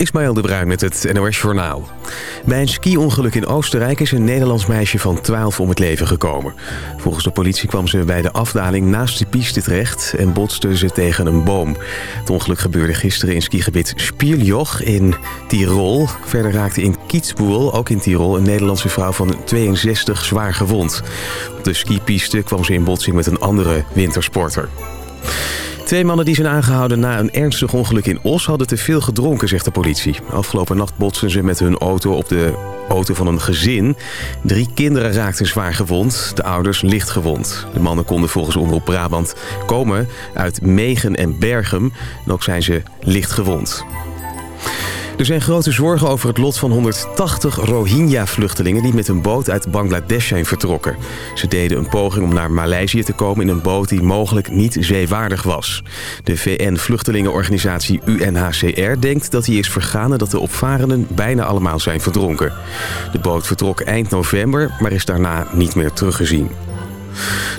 Ismaël de Bruin met het NOS Journaal. Bij een ski-ongeluk in Oostenrijk is een Nederlands meisje van 12 om het leven gekomen. Volgens de politie kwam ze bij de afdaling naast de piste terecht en botste ze tegen een boom. Het ongeluk gebeurde gisteren in skigebied Spierjoch in Tirol. Verder raakte in Kitzbühel, ook in Tirol, een Nederlandse vrouw van 62 zwaar gewond. Op de skipiste kwam ze in botsing met een andere wintersporter. Twee mannen die zijn aangehouden na een ernstig ongeluk in Os... hadden te veel gedronken, zegt de politie. Afgelopen nacht botsten ze met hun auto op de auto van een gezin. Drie kinderen raakten zwaar gewond, de ouders licht gewond. De mannen konden volgens Omroep Brabant komen uit Megen en Bergem. En ook zijn ze licht gewond. Er zijn grote zorgen over het lot van 180 Rohingya-vluchtelingen... die met een boot uit Bangladesh zijn vertrokken. Ze deden een poging om naar Maleisië te komen in een boot die mogelijk niet zeewaardig was. De VN-vluchtelingenorganisatie UNHCR denkt dat hij is vergaan... en dat de opvarenden bijna allemaal zijn verdronken. De boot vertrok eind november, maar is daarna niet meer teruggezien.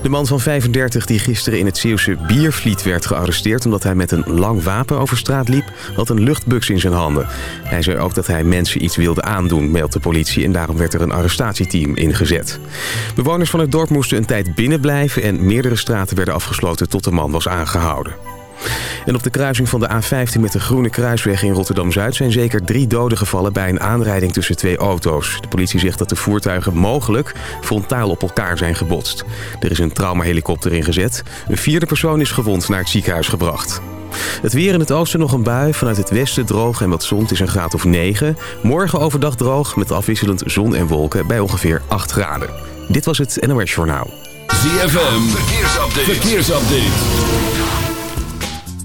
De man van 35 die gisteren in het Zeeuwse Biervliet werd gearresteerd... omdat hij met een lang wapen over straat liep, had een luchtbuks in zijn handen. Hij zei ook dat hij mensen iets wilde aandoen, meldt de politie... en daarom werd er een arrestatieteam ingezet. Bewoners van het dorp moesten een tijd binnenblijven... en meerdere straten werden afgesloten tot de man was aangehouden. En op de kruising van de A15 met de Groene Kruisweg in Rotterdam-Zuid... zijn zeker drie doden gevallen bij een aanrijding tussen twee auto's. De politie zegt dat de voertuigen mogelijk frontaal op elkaar zijn gebotst. Er is een traumahelikopter ingezet. Een vierde persoon is gewond naar het ziekenhuis gebracht. Het weer in het oosten nog een bui. Vanuit het westen droog en wat zon. Het is een graad of 9. Morgen overdag droog met afwisselend zon en wolken bij ongeveer 8 graden. Dit was het NOS Journaal. ZFM, verkeersupdate. verkeersupdate.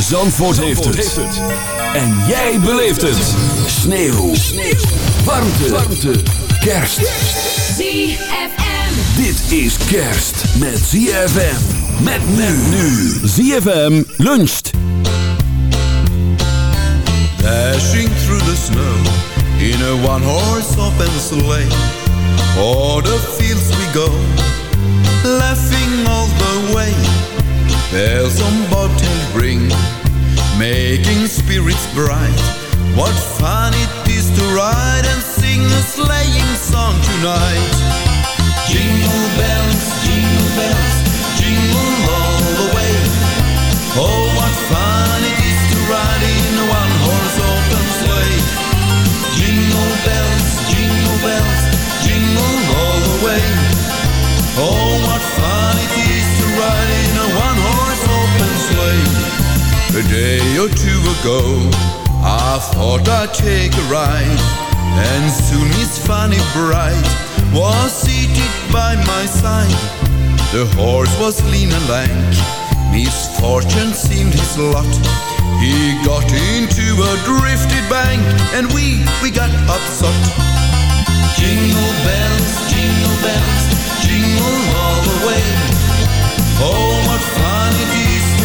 Zandvoort, Zandvoort heeft, het. En jij beleeft het. Sneeuw. Sneeuw. Warmte. Warmte. Kerst. ZFM. Dit is kerst met ZFM. Met men nu. ZFM luncht. Dashing through the snow. In a one-horse open sleigh. O'er the fields we go. Laughing all the way. Bells on bobtail ring, making spirits bright. What fun it is to ride and sing a sleighing song tonight. Jingle bells, jingle bells, jingle all the way. Oh, what fun ago, I thought I'd take a ride, and soon Miss Fanny Bright was seated by my side. The horse was lean and lank, misfortune seemed his lot. He got into a drifted bank, and we, we got upset. Jingle bells, jingle bells, jingle all the way. Oh, what fun it is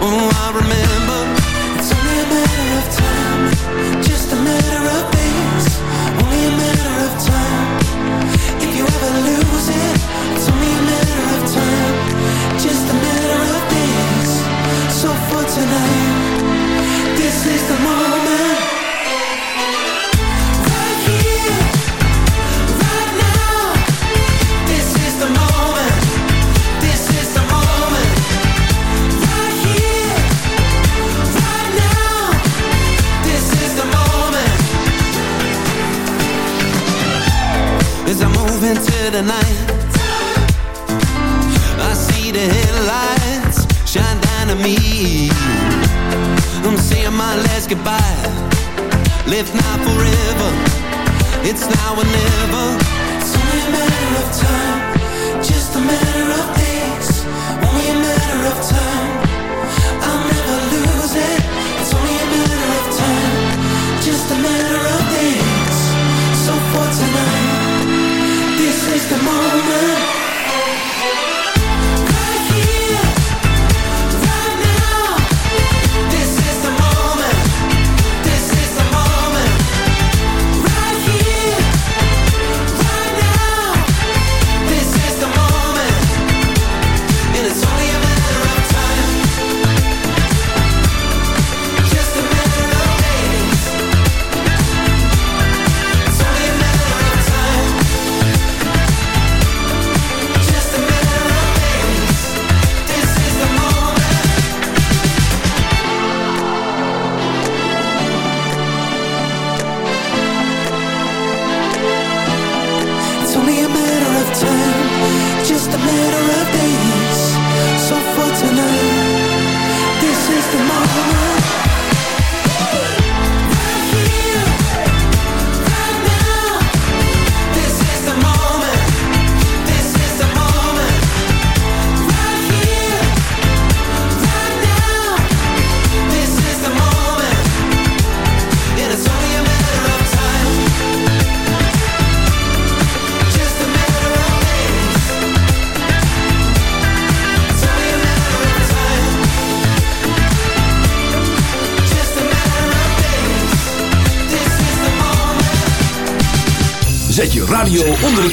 oh I remember. It's only a matter of time, just a matter of days. The night, I see the headlights shine down on me. I'm saying my last goodbye. Live now forever. It's now or never. It's only a matter of time. The moment.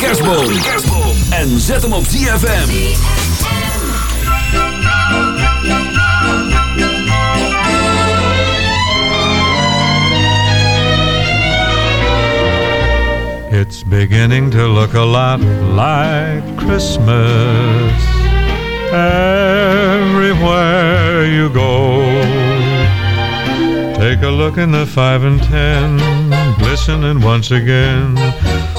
Kerstboom. En zet hem op ZFM. It's beginning to look a lot like Christmas everywhere you go. Take a look in the five and ten, glistening once again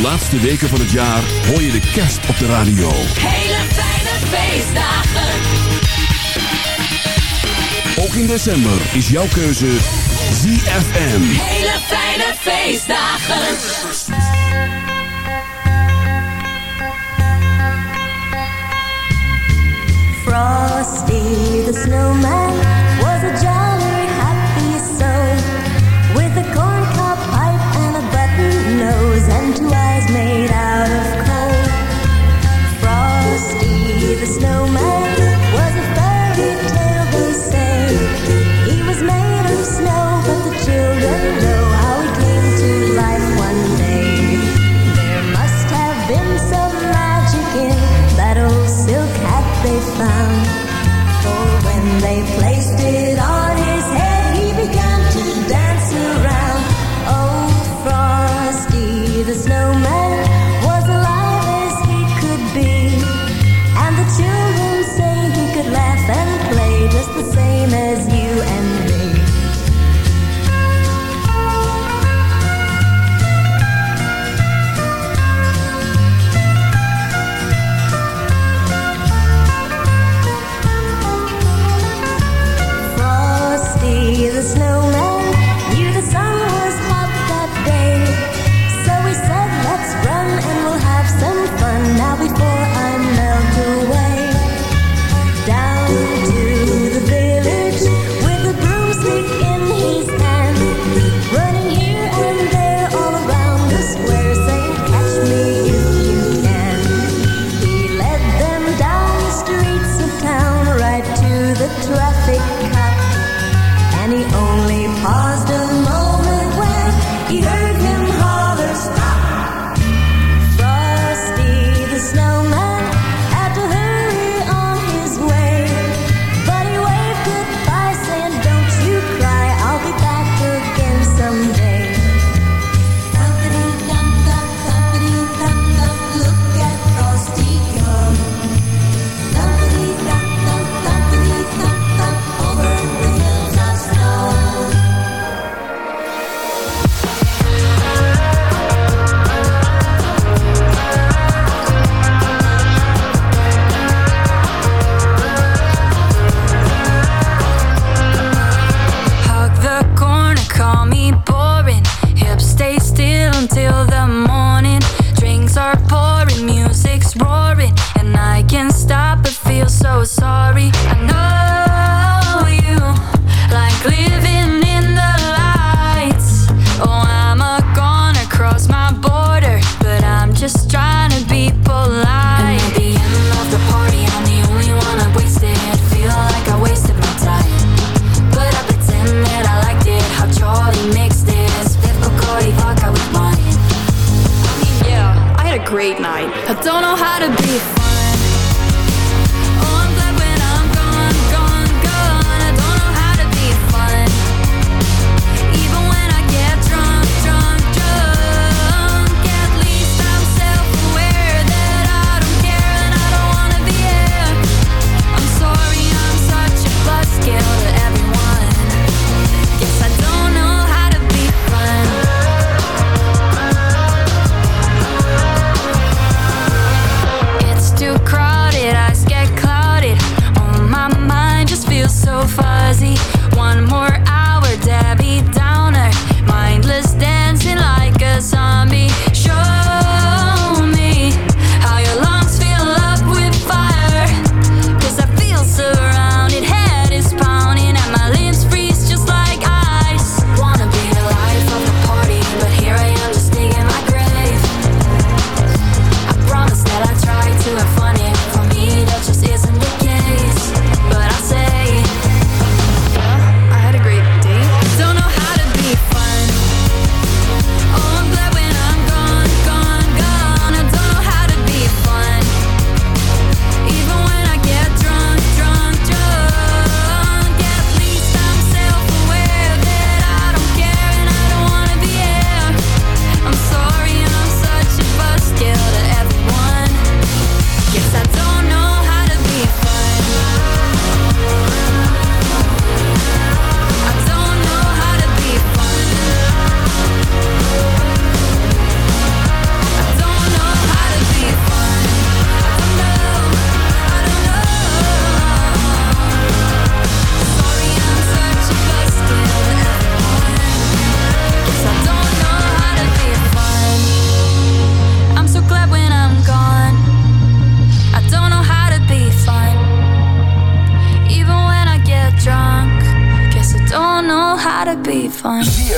Laatste weken van het jaar hoor je de kerst op de radio. Hele fijne feestdagen. Ook in december is jouw keuze ZFM. Hele fijne feestdagen. Frosty the snowman was a jolly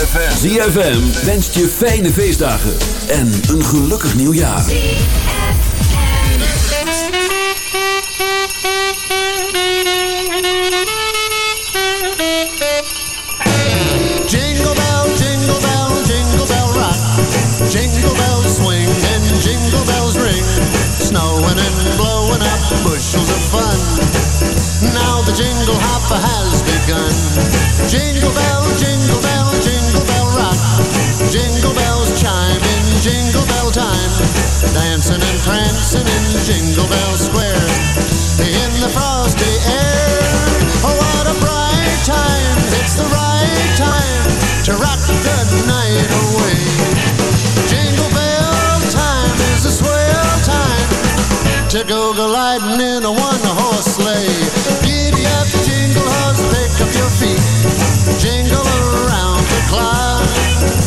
ZFM. ZFM wenst je fijne feestdagen en een gelukkig nieuwjaar. Jingle bell, jingle bell, jingle bell rock. Jingle bells swing and jingle bells ring. Snowing and blowing up bushels of fun. Now the jingle hopper has begun. Jingle bell, Dancing and prancing in Jingle Bell Square. In the frosty air. Oh, what a bright time. It's the right time to rock the night away. Jingle bell time is a swell time to go gliding in a one-horse sleigh. Giddy up, jingle horse, pick up your feet. Jingle around the clock.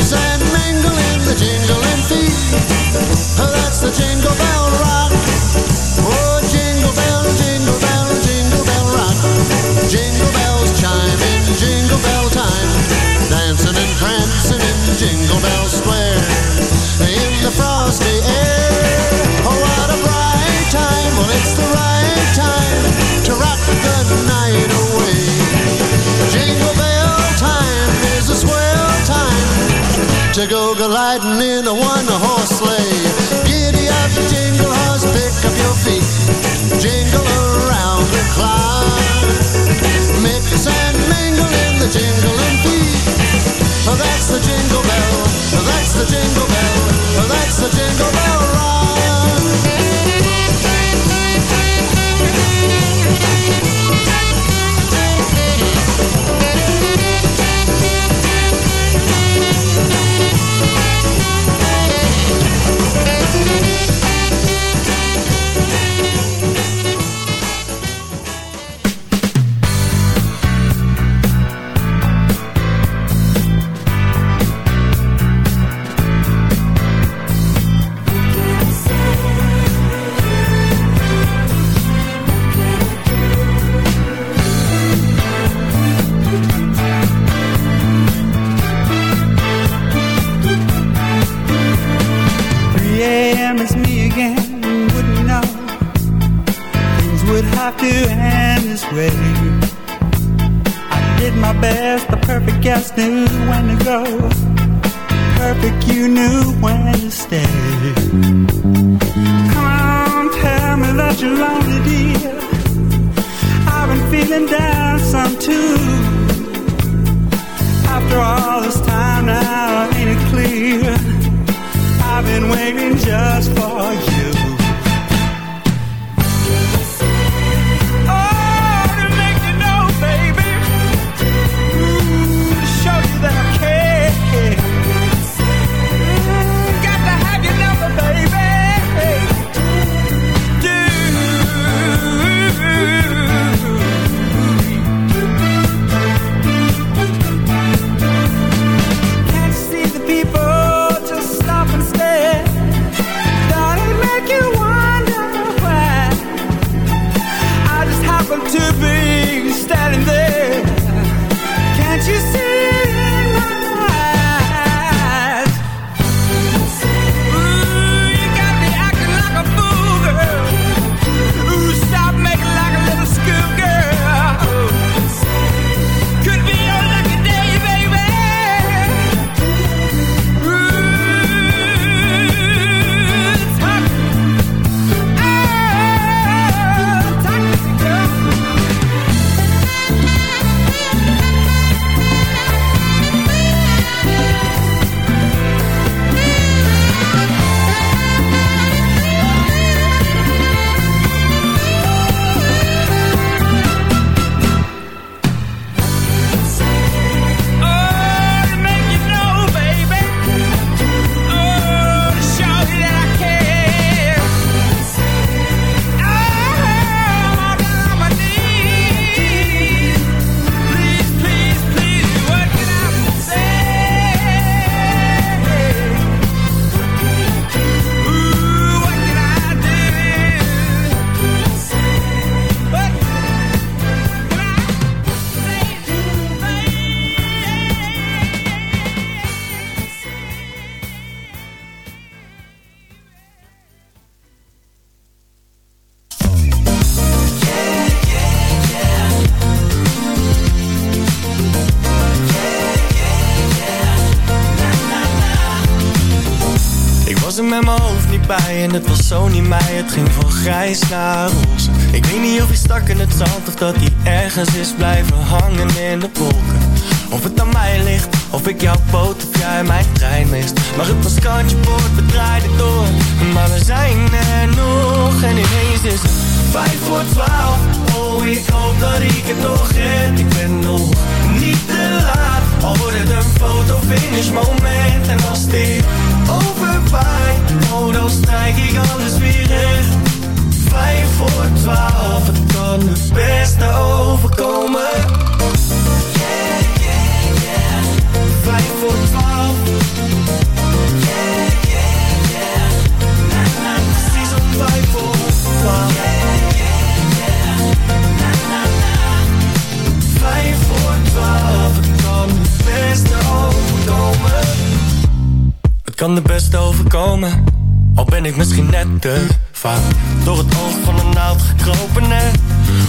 Mix and mingle in the jingling feet. Oh, that's the jingle bell rock. Oh, jingle bell, jingle bell, jingle bell rock. Jingle bells chime in jingle bell time. Dancing and prancing in Jingle Bell Square. In the frosty air. To go gliding in a one-horse sleigh. Giddy up, jingle horse, pick up your feet. Jingle around zand of dat hij ergens is. Blijven hangen in de wolken. Of het aan mij ligt, of ik jouw boot of jij mijn trein mist. Maar het was kantje boord, we draaiden door Maar we zijn er nog en ineens is het vijf voor twaalf. Oh, ik hoop dat ik het nog red. Ik ben nog niet te laat. Al wordt het een foto finish moment. En als dit overwaait Oh, dan strijk ik alles weer recht Vijf voor twaalf Het kan het beste overkomen Yeah, yeah, yeah Vijf voor twaalf Yeah, yeah, yeah Na, na, na. Precies om vijf voor twaalf Vijf voor twaalf, het kan het beste overkomen. Het kan de beste overkomen, al ben ik misschien net te door het oog van een naald gekropen. En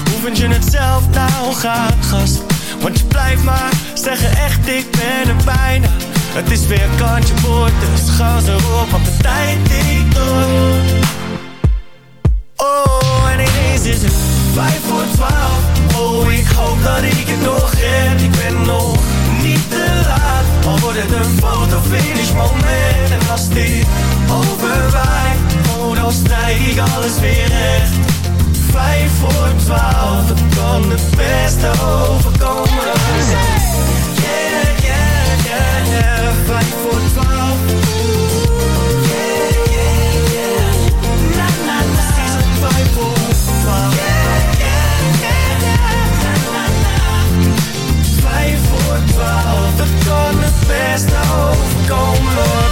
hoe vind je het zelf nou gaat, gast? Want je blijft maar zeggen echt, ik ben er bijna. Het is weer kantje boord, dus gas erop, want de tijd tikt door. Oh, en ineens is het vijf voor twaalf. Oh, ik hoop dat ik het nog red. Ik ben nog niet te laat. Al wordt het een fotofinish moment. En als overwaait, oh, dan strijk ik alles weer recht. Vijf voor twaalf, het kan het beste overkomen. Yeah, yeah, yeah, yeah, vijf voor twaalf. Yeah, yeah, yeah, na, na, na. Vijf voor twaalf. Yeah, yeah, yeah. Vijf voor twaalf, het kan het beste overkomen.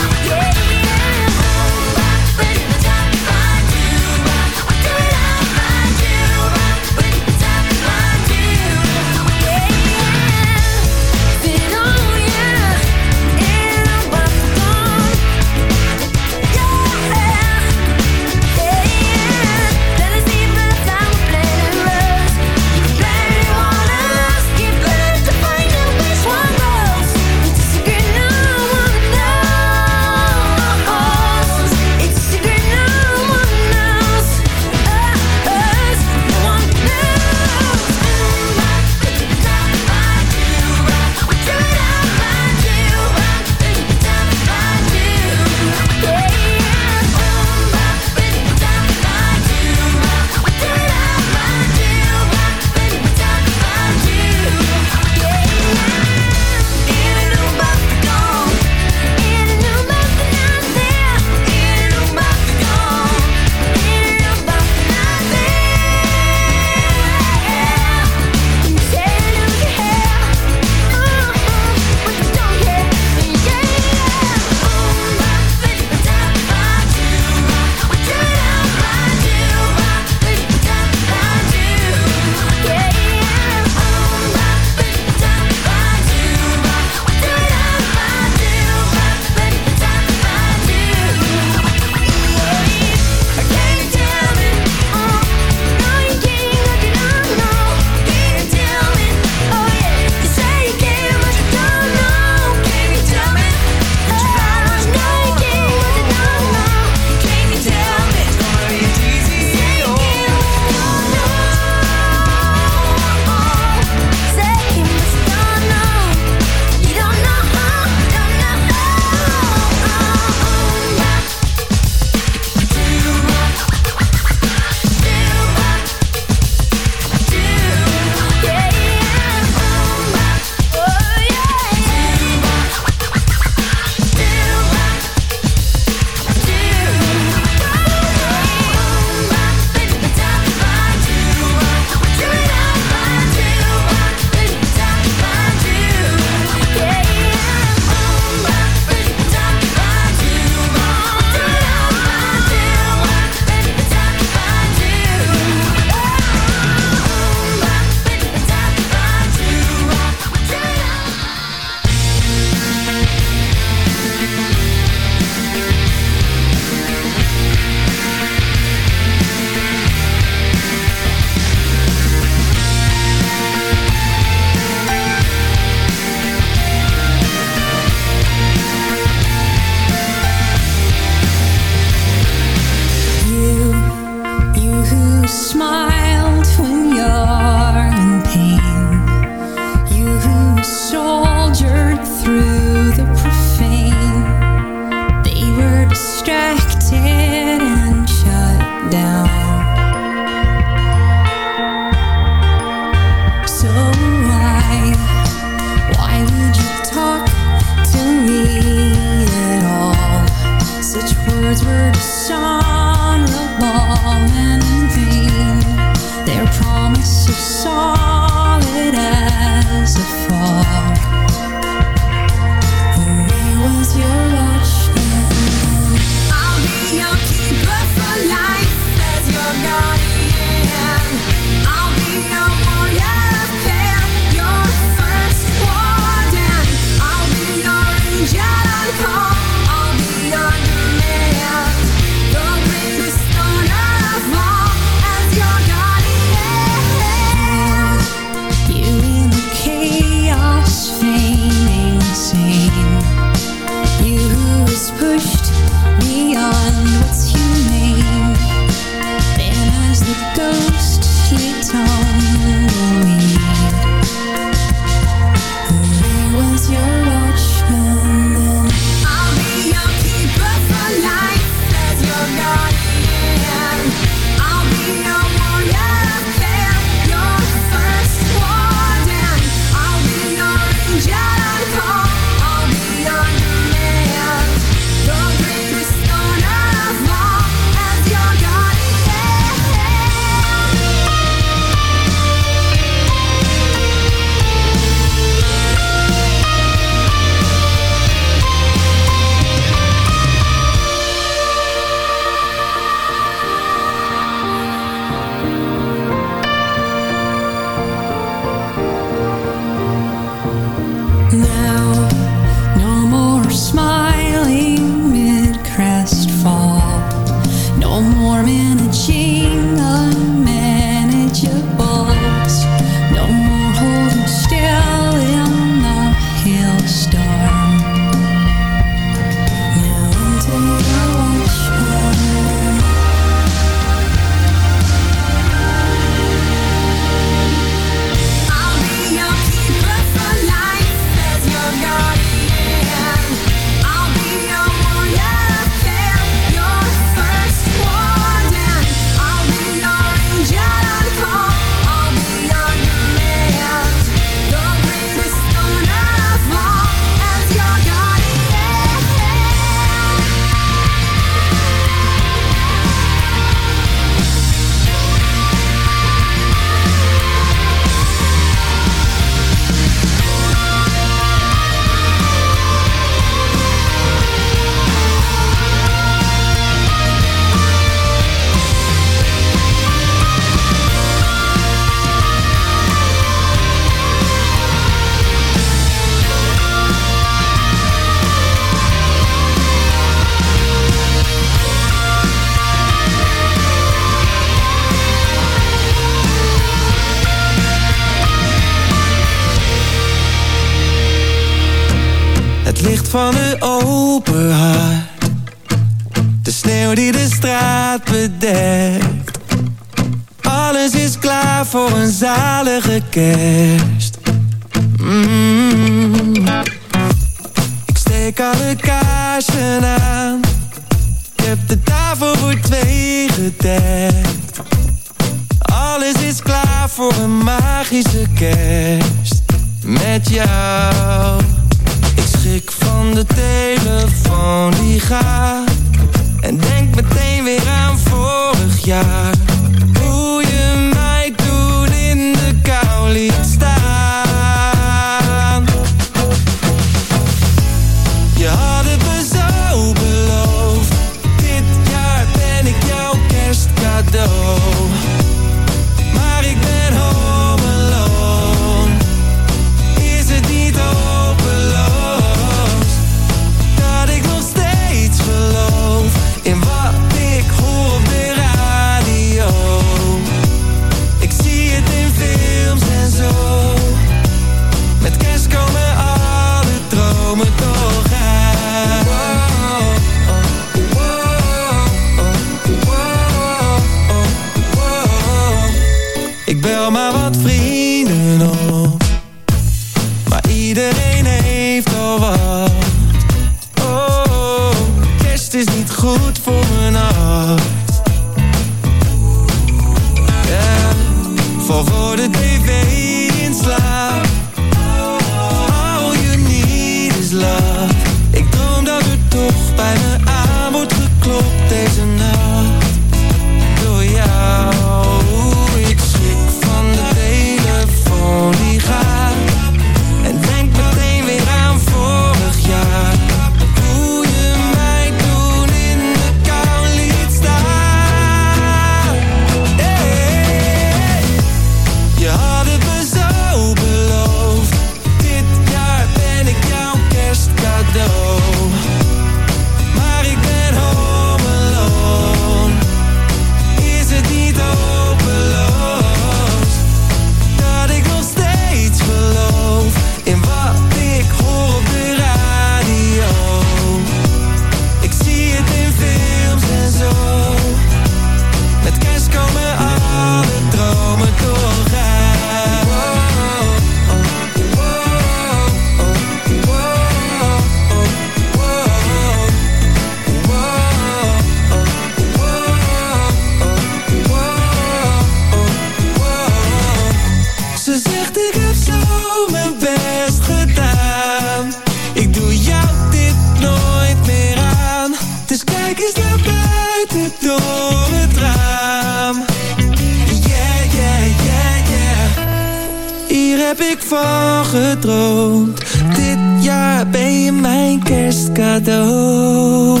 heb ik van gedroomd. Dit jaar ben je mijn kerstcadeau.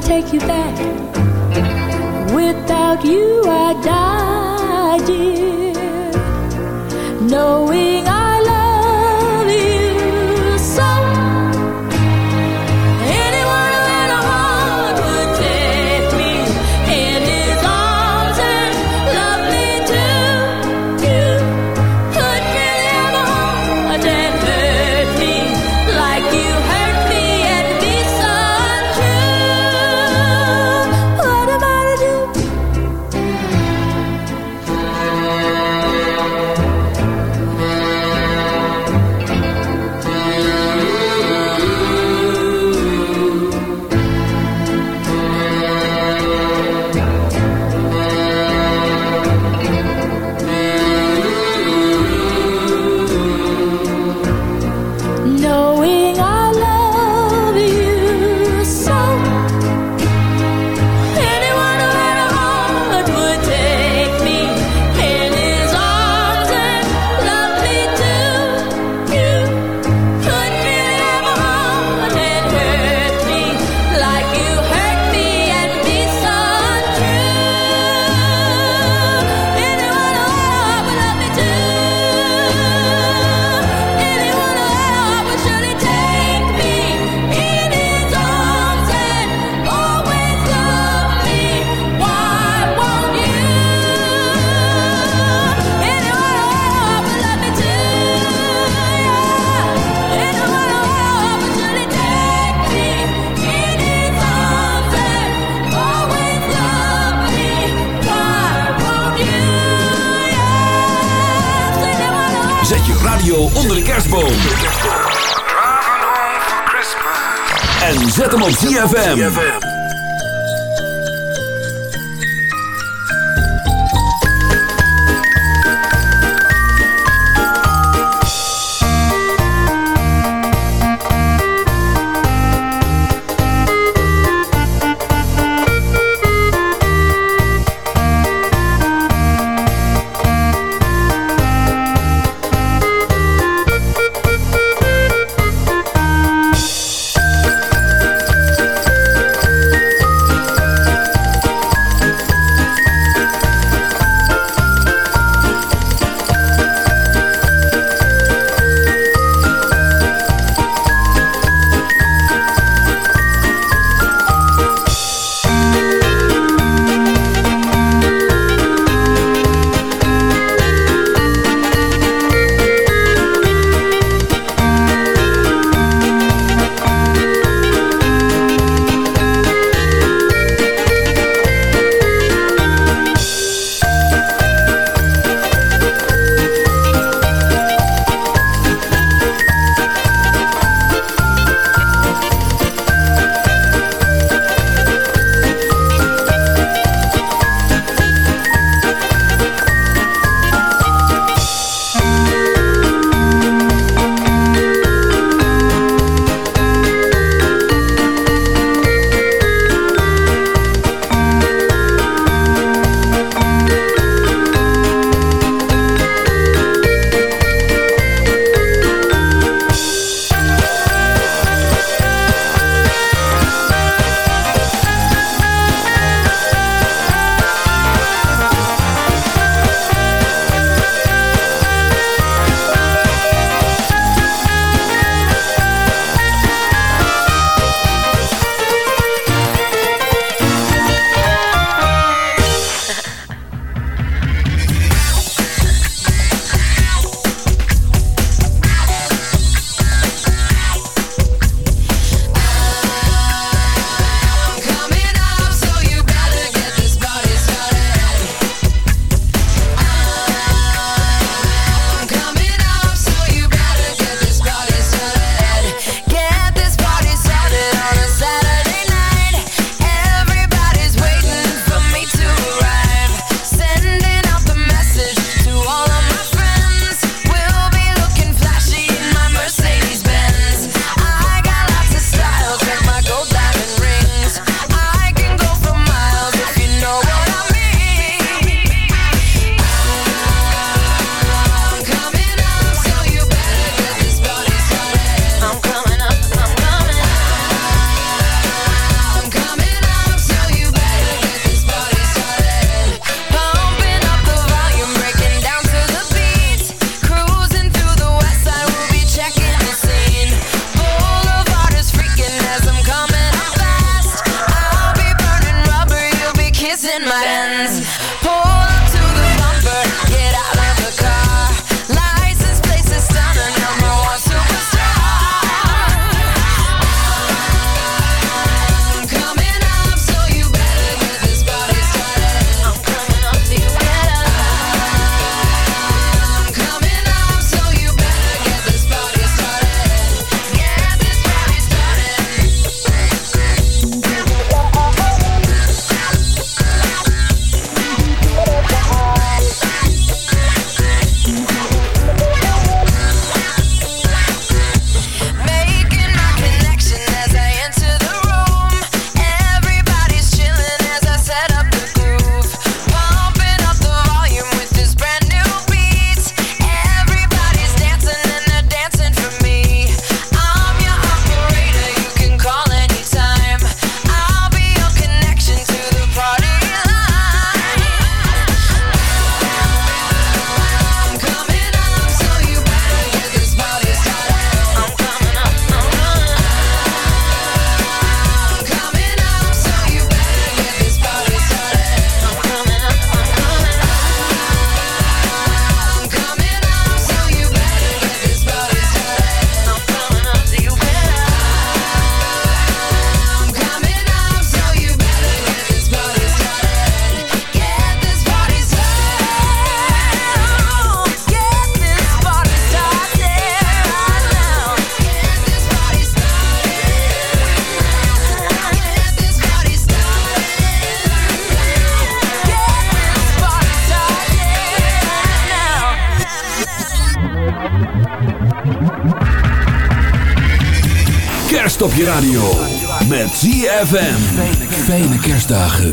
I take you back. Without you, I die, dear. Knowing. ZFM. Fijne kerstdagen.